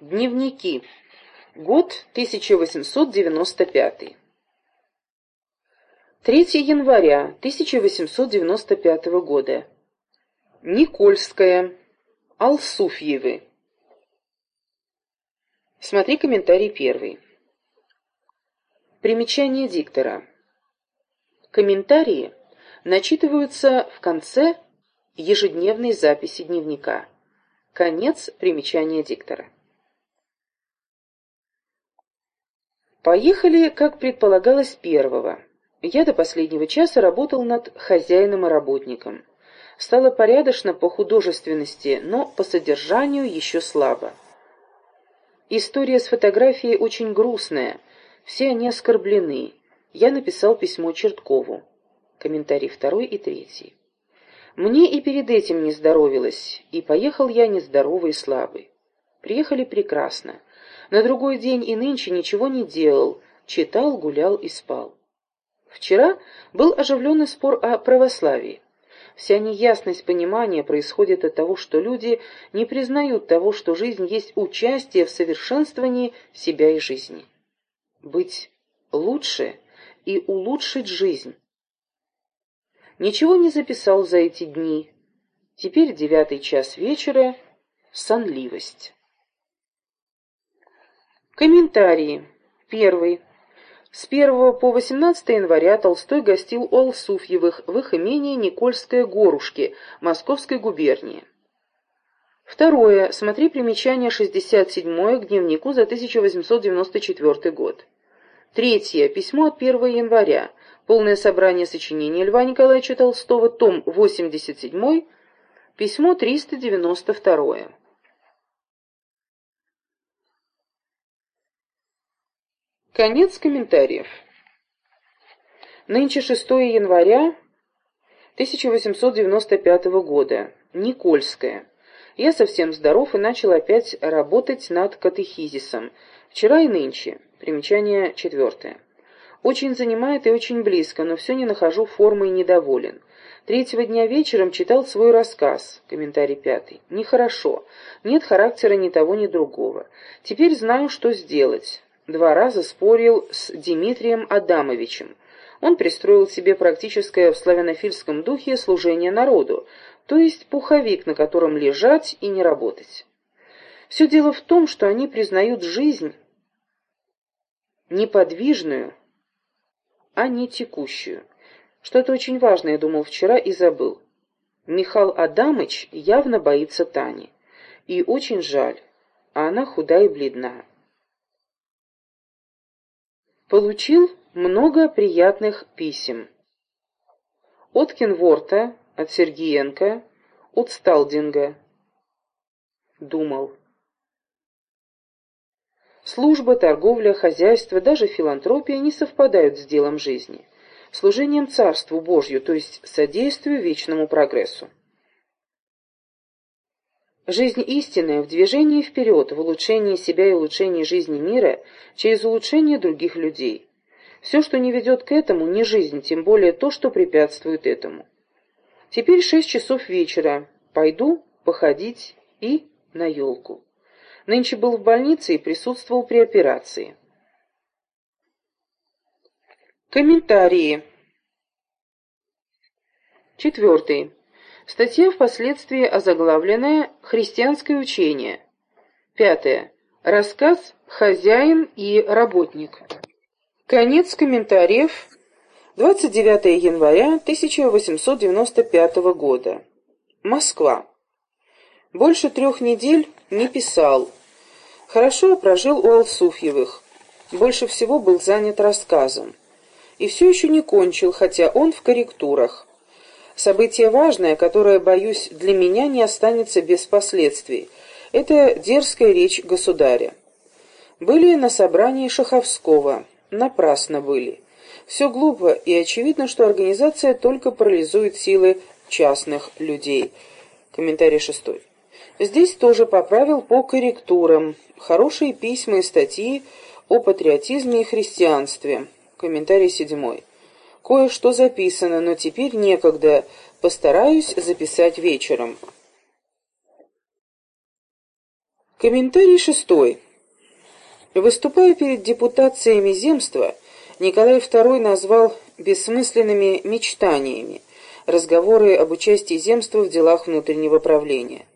Дневники. Год 1895. 3 января 1895 года. Никольская. Алсуфьевы. Смотри комментарий первый. Примечание диктора. Комментарии начитываются в конце ежедневной записи дневника. Конец примечания диктора. Поехали, как предполагалось, первого. Я до последнего часа работал над хозяином и работником. Стало порядочно по художественности, но по содержанию еще слабо. История с фотографией очень грустная, все они оскорблены. Я написал письмо Черткову. Комментарий второй и третий. Мне и перед этим не здоровилось, и поехал я нездоровый и слабый. Приехали прекрасно. На другой день и нынче ничего не делал, читал, гулял и спал. Вчера был оживленный спор о православии. Вся неясность понимания происходит от того, что люди не признают того, что жизнь есть участие в совершенствовании себя и жизни. Быть лучше и улучшить жизнь. Ничего не записал за эти дни. Теперь девятый час вечера. Сонливость. Комментарии. Первый. С 1 по 18 января Толстой гостил у Алсуфьевых в их имении Никольское горушки Московской губернии. Второе. Смотри примечание 67 к дневнику за 1894 год. Третье. Письмо от 1 января. Полное собрание сочинений Льва Николаевича Толстого, том 87, письмо 392. Конец комментариев. Нынче 6 января 1895 года. Никольская. Я совсем здоров и начал опять работать над катехизисом. Вчера и нынче. Примечание четвертое. Очень занимает и очень близко, но все не нахожу формы и недоволен. Третьего дня вечером читал свой рассказ. Комментарий пятый. Нехорошо. Нет характера ни того, ни другого. Теперь знаю, что сделать два раза спорил с Дмитрием Адамовичем. Он пристроил себе практическое в славянофильском духе служение народу, то есть пуховик, на котором лежать и не работать. Все дело в том, что они признают жизнь неподвижную, а не текущую. Что-то очень важное я думал вчера и забыл. Михаил Адамыч явно боится Тани. И очень жаль, а она худая и бледная. Получил много приятных писем. От Кенворта, от Сергиенко, от Сталдинга. Думал. Служба, торговля, хозяйство, даже филантропия не совпадают с делом жизни, служением Царству Божью, то есть содействию вечному прогрессу. Жизнь истинная в движении вперед, в улучшении себя и улучшении жизни мира через улучшение других людей. Все, что не ведет к этому, не жизнь, тем более то, что препятствует этому. Теперь шесть часов вечера. Пойду походить и на елку. Нынче был в больнице и присутствовал при операции. Комментарии. Четвертый. Статья впоследствии озаглавленная «Христианское учение». Пятое. Рассказ «Хозяин и работник». Конец комментариев. 29 января 1895 года. Москва. Больше трех недель не писал. Хорошо прожил у Алсуфьевых. Больше всего был занят рассказом. И все еще не кончил, хотя он в корректурах. Событие важное, которое, боюсь, для меня не останется без последствий. Это дерзкая речь государя. Были на собрании Шаховского. Напрасно были. Все глупо, и очевидно, что организация только парализует силы частных людей. Комментарий шестой. Здесь тоже поправил по корректурам. Хорошие письма и статьи о патриотизме и христианстве. Комментарий седьмой. Кое-что записано, но теперь некогда. Постараюсь записать вечером. Комментарий шестой. Выступая перед депутациями земства, Николай II назвал бессмысленными мечтаниями разговоры об участии земства в делах внутреннего правления.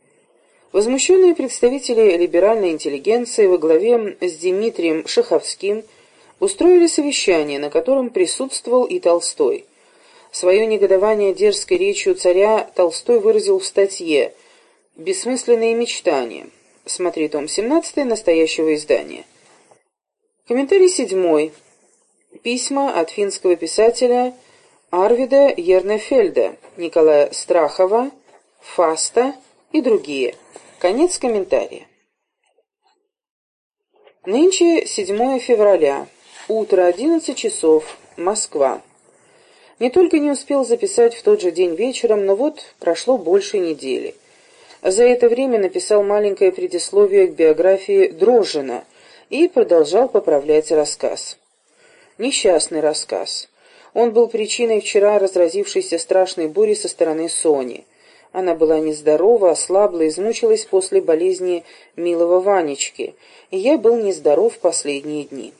Возмущенные представители либеральной интеллигенции во главе с Дмитрием Шаховским устроили совещание, на котором присутствовал и Толстой. Свое негодование дерзкой речью царя Толстой выразил в статье «Бессмысленные мечтания». Смотри том 17 настоящего издания. Комментарий седьмой. Письма от финского писателя Арвида Ернефельда, Николая Страхова, Фаста и другие. Конец комментария. Нынче 7 февраля. Утро 11 часов. Москва. Не только не успел записать в тот же день вечером, но вот прошло больше недели. За это время написал маленькое предисловие к биографии Дрожжина и продолжал поправлять рассказ. Несчастный рассказ. Он был причиной вчера разразившейся страшной бури со стороны Сони. Она была нездорова, ослабла, измучилась после болезни милого Ванечки, и я был нездоров последние дни.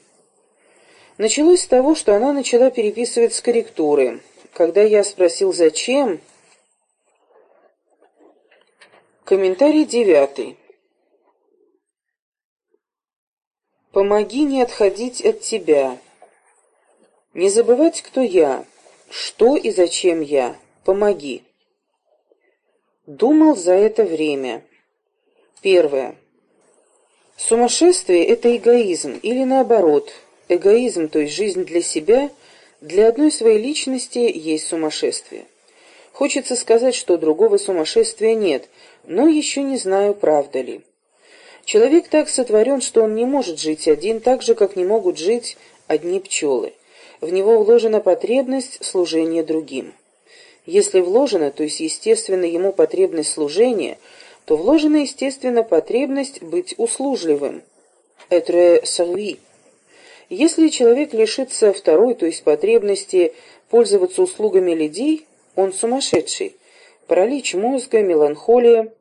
Началось с того, что она начала переписывать с корректуры. Когда я спросил, зачем, Комментарий девятый. Помоги не отходить от тебя. Не забывать, кто я, что и зачем я. Помоги. Думал за это время. Первое. Сумасшествие – это эгоизм, или наоборот, эгоизм, то есть жизнь для себя, для одной своей личности есть сумасшествие. Хочется сказать, что другого сумасшествия нет, но еще не знаю, правда ли. Человек так сотворен, что он не может жить один, так же, как не могут жить одни пчелы. В него вложена потребность служения другим. Если вложена, то есть естественно ему потребность служения, то вложена естественно потребность быть услужливым. Être servi. Если человек лишится второй, то есть потребности пользоваться услугами людей, он сумасшедший. Паралич мозга, меланхолия.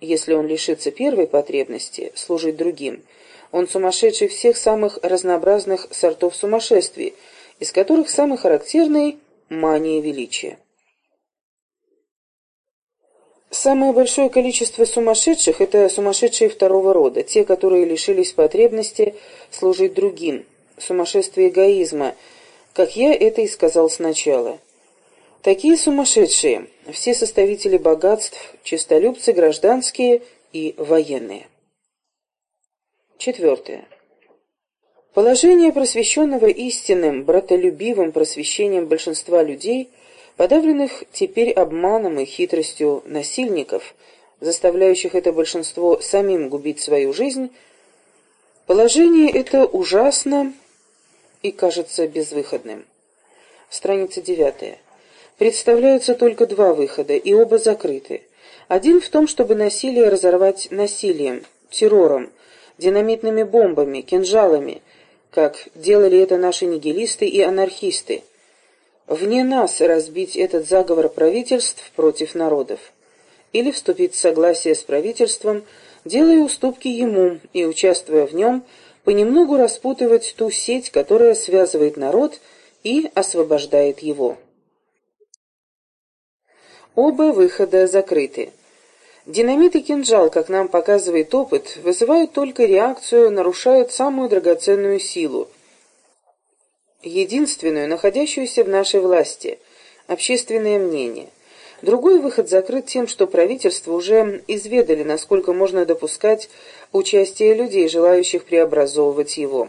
Если он лишится первой потребности служить другим, он сумасшедший всех самых разнообразных сортов сумасшествий, из которых самый характерный – мания величия. Самое большое количество сумасшедших – это сумасшедшие второго рода, те, которые лишились потребности служить другим, сумасшествие эгоизма, как я это и сказал сначала – Такие сумасшедшие, все составители богатств, честолюбцы гражданские и военные. Четвертое. Положение просвещенного истинным, братолюбивым просвещением большинства людей, подавленных теперь обманом и хитростью насильников, заставляющих это большинство самим губить свою жизнь, положение это ужасно и кажется безвыходным. Страница девятая. Представляются только два выхода, и оба закрыты. Один в том, чтобы насилие разорвать насилием, террором, динамитными бомбами, кинжалами, как делали это наши нигилисты и анархисты. Вне нас разбить этот заговор правительств против народов. Или вступить в согласие с правительством, делая уступки ему и, участвуя в нем, понемногу распутывать ту сеть, которая связывает народ и освобождает его. Оба выхода закрыты. Динамит и кинжал, как нам показывает опыт, вызывают только реакцию, нарушают самую драгоценную силу, единственную, находящуюся в нашей власти – общественное мнение. Другой выход закрыт тем, что правительство уже изведали, насколько можно допускать участие людей, желающих преобразовывать его.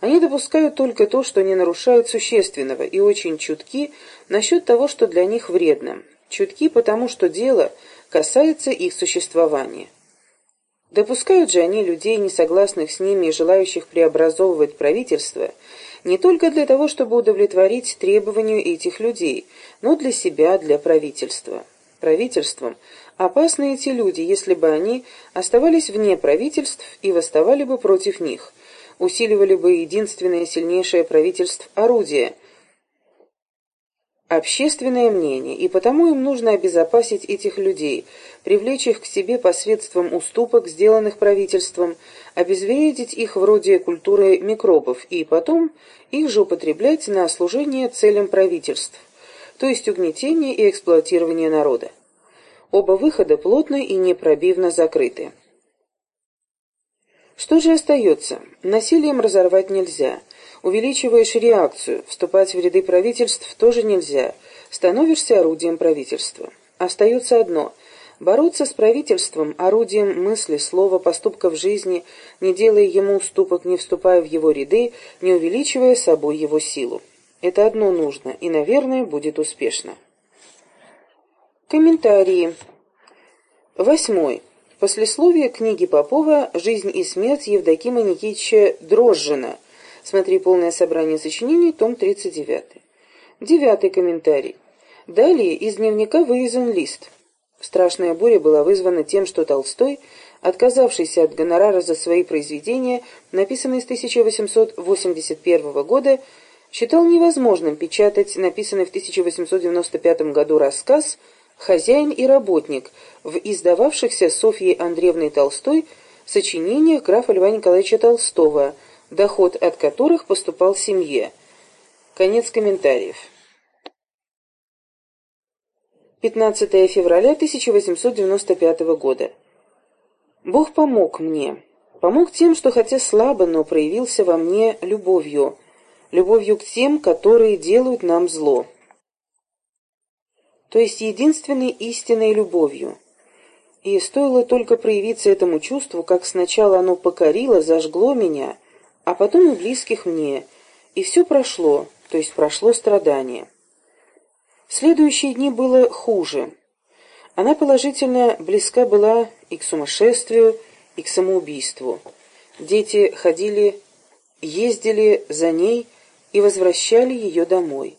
Они допускают только то, что не нарушает существенного, и очень чутки насчет того, что для них вредно чутки потому, что дело касается их существования. Допускают же они людей, не согласных с ними и желающих преобразовывать правительство, не только для того, чтобы удовлетворить требованию этих людей, но для себя, для правительства. Правительством опасны эти люди, если бы они оставались вне правительств и восставали бы против них, усиливали бы единственное сильнейшее правительство орудие – общественное мнение, и потому им нужно обезопасить этих людей, привлечь их к себе посредством уступок, сделанных правительством, обезвредить их вроде культуры микробов и потом их же употреблять на служение целям правительств, то есть угнетение и эксплуатирование народа. Оба выхода плотно и непробивно закрыты. Что же остается? Насилием разорвать нельзя. Увеличиваешь реакцию, вступать в ряды правительств тоже нельзя. Становишься орудием правительства. Остается одно – бороться с правительством, орудием мысли, слова, поступков жизни, не делая ему уступок, не вступая в его ряды, не увеличивая собой его силу. Это одно нужно, и, наверное, будет успешно. Комментарии. Восьмой. Послесловие книги Попова «Жизнь и смерть Евдокима Никитича Дрожжина». Смотри полное собрание сочинений, том 39. Девятый комментарий. Далее из дневника вырезан лист. Страшная буря была вызвана тем, что Толстой, отказавшийся от гонорара за свои произведения, написанные с 1881 года, считал невозможным печатать написанный в 1895 году рассказ «Хозяин и работник» в издававшихся Софьей Андреевной Толстой сочинениях графа Льва Николаевича Толстого, доход от которых поступал семье. Конец комментариев. 15 февраля 1895 года. Бог помог мне. Помог тем, что хотя слабо, но проявился во мне любовью. Любовью к тем, которые делают нам зло то есть единственной истинной любовью. И стоило только проявиться этому чувству, как сначала оно покорило, зажгло меня, а потом и близких мне, и все прошло, то есть прошло страдание. Следующие дни было хуже. Она положительно близка была и к сумасшествию, и к самоубийству. Дети ходили, ездили за ней и возвращали ее домой.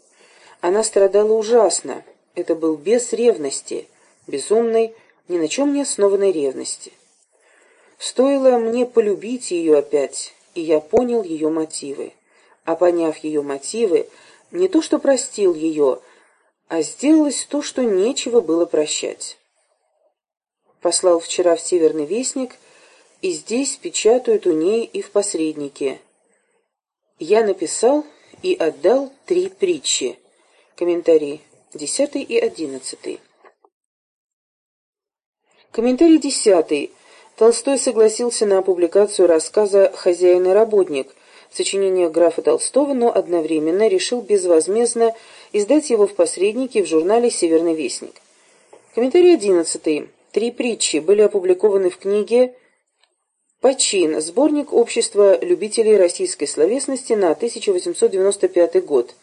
Она страдала ужасно, это был без ревности, безумной, ни на чем не основанной ревности. Стоило мне полюбить ее опять, и я понял ее мотивы. А поняв ее мотивы, не то что простил ее, а сделалось то, что нечего было прощать. Послал вчера в Северный Вестник, и здесь печатают у ней и в посреднике. Я написал и отдал три притчи. Комментарий. Десятый и одиннадцатый. Комментарий десятый. Толстой согласился на публикацию рассказа «Хозяин и работник», сочинение графа Толстого, но одновременно решил безвозмездно издать его в посреднике в журнале «Северный вестник». Комментарий одиннадцатый. Три притчи были опубликованы в книге «Почин. Сборник общества любителей российской словесности» на 1895 год.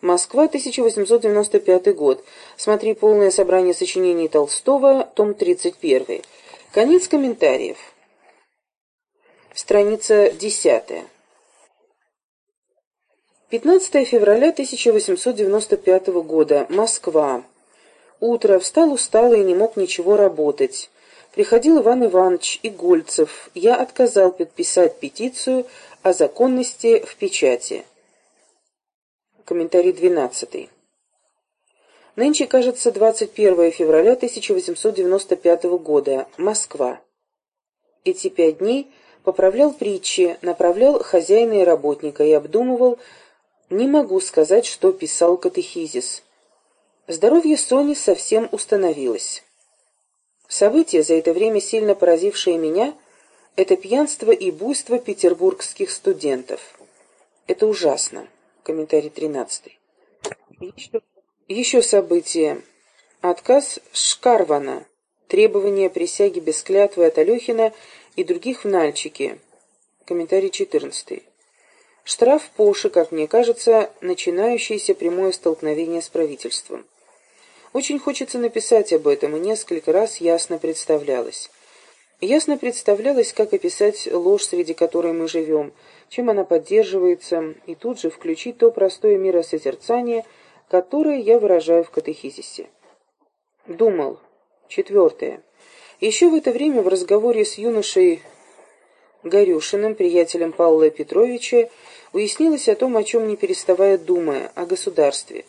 Москва, 1895 год. Смотри полное собрание сочинений Толстого, том 31. Конец комментариев. Страница 10. 15 февраля 1895 года. Москва. Утро. Встал усталый и не мог ничего работать. Приходил Иван Иванович Игольцев. Я отказал подписать петицию о законности в печати. Комментарий 12. Нынче, кажется, 21 февраля 1895 года. Москва. Эти пять дней поправлял притчи, направлял хозяина и работника и обдумывал, не могу сказать, что писал катехизис. Здоровье Сони совсем установилось. События, за это время сильно поразившие меня, это пьянство и буйство петербургских студентов. Это ужасно. Комментарий 13. Еще, еще событие. Отказ Шкарвана. Требование присяги без клятвы от Алехина и других в Нальчике. Комментарий 14. Штраф Поши, как мне кажется, начинающееся прямое столкновение с правительством. Очень хочется написать об этом, и несколько раз ясно представлялось. Ясно представлялось, как описать ложь, среди которой мы живем, чем она поддерживается, и тут же включить то простое миросозерцание, которое я выражаю в катехизисе. Думал. Четвертое. Еще в это время в разговоре с юношей Горюшиным, приятелем Павла Петровича, уяснилось о том, о чем не переставая думая, о государстве.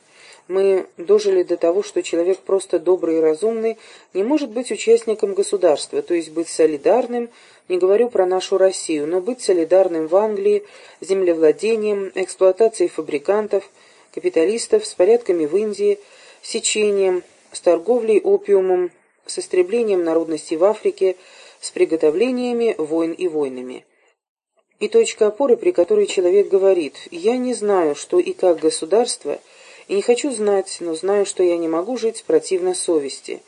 Мы дожили до того, что человек просто добрый и разумный не может быть участником государства, то есть быть солидарным, не говорю про нашу Россию, но быть солидарным в Англии, землевладением, эксплуатацией фабрикантов, капиталистов, с порядками в Индии, сечением, с торговлей опиумом, с истреблением народности в Африке, с приготовлениями войн и войнами. И точка опоры, при которой человек говорит «я не знаю, что и как государство», и не хочу знать, но знаю, что я не могу жить противно совести.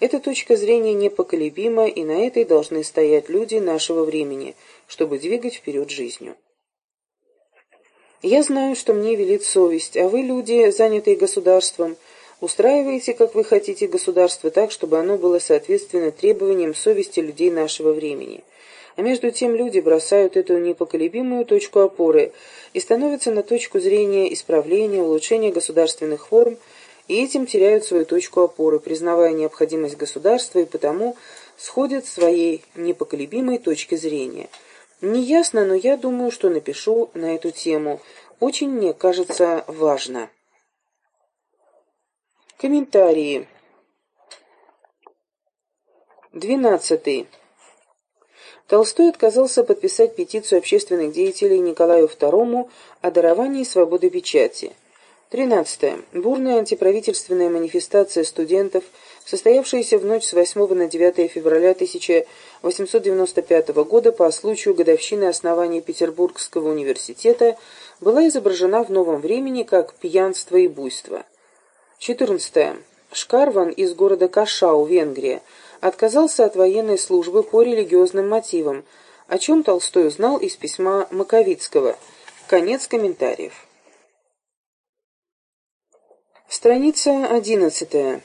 Эта точка зрения непоколебима, и на этой должны стоять люди нашего времени, чтобы двигать вперед жизнью. Я знаю, что мне велит совесть, а вы, люди, занятые государством, устраиваете, как вы хотите, государство так, чтобы оно было соответственно требованиям совести людей нашего времени. А между тем люди бросают эту непоколебимую точку опоры и становятся на точку зрения исправления, улучшения государственных форм, и этим теряют свою точку опоры, признавая необходимость государства и потому сходят с своей непоколебимой точки зрения. Неясно, но я думаю, что напишу на эту тему. Очень мне кажется важно. Комментарии. Двенадцатый. Толстой отказался подписать петицию общественных деятелей Николаю II о даровании свободы печати. 13. Бурная антиправительственная манифестация студентов, состоявшаяся в ночь с 8 на 9 февраля 1895 года по случаю годовщины основания Петербургского университета, была изображена в новом времени как пьянство и буйство. 14. Шкарван из города Кашау, Венгрия, отказался от военной службы по религиозным мотивам, о чем Толстой узнал из письма Маковицкого. Конец комментариев. Страница одиннадцатая.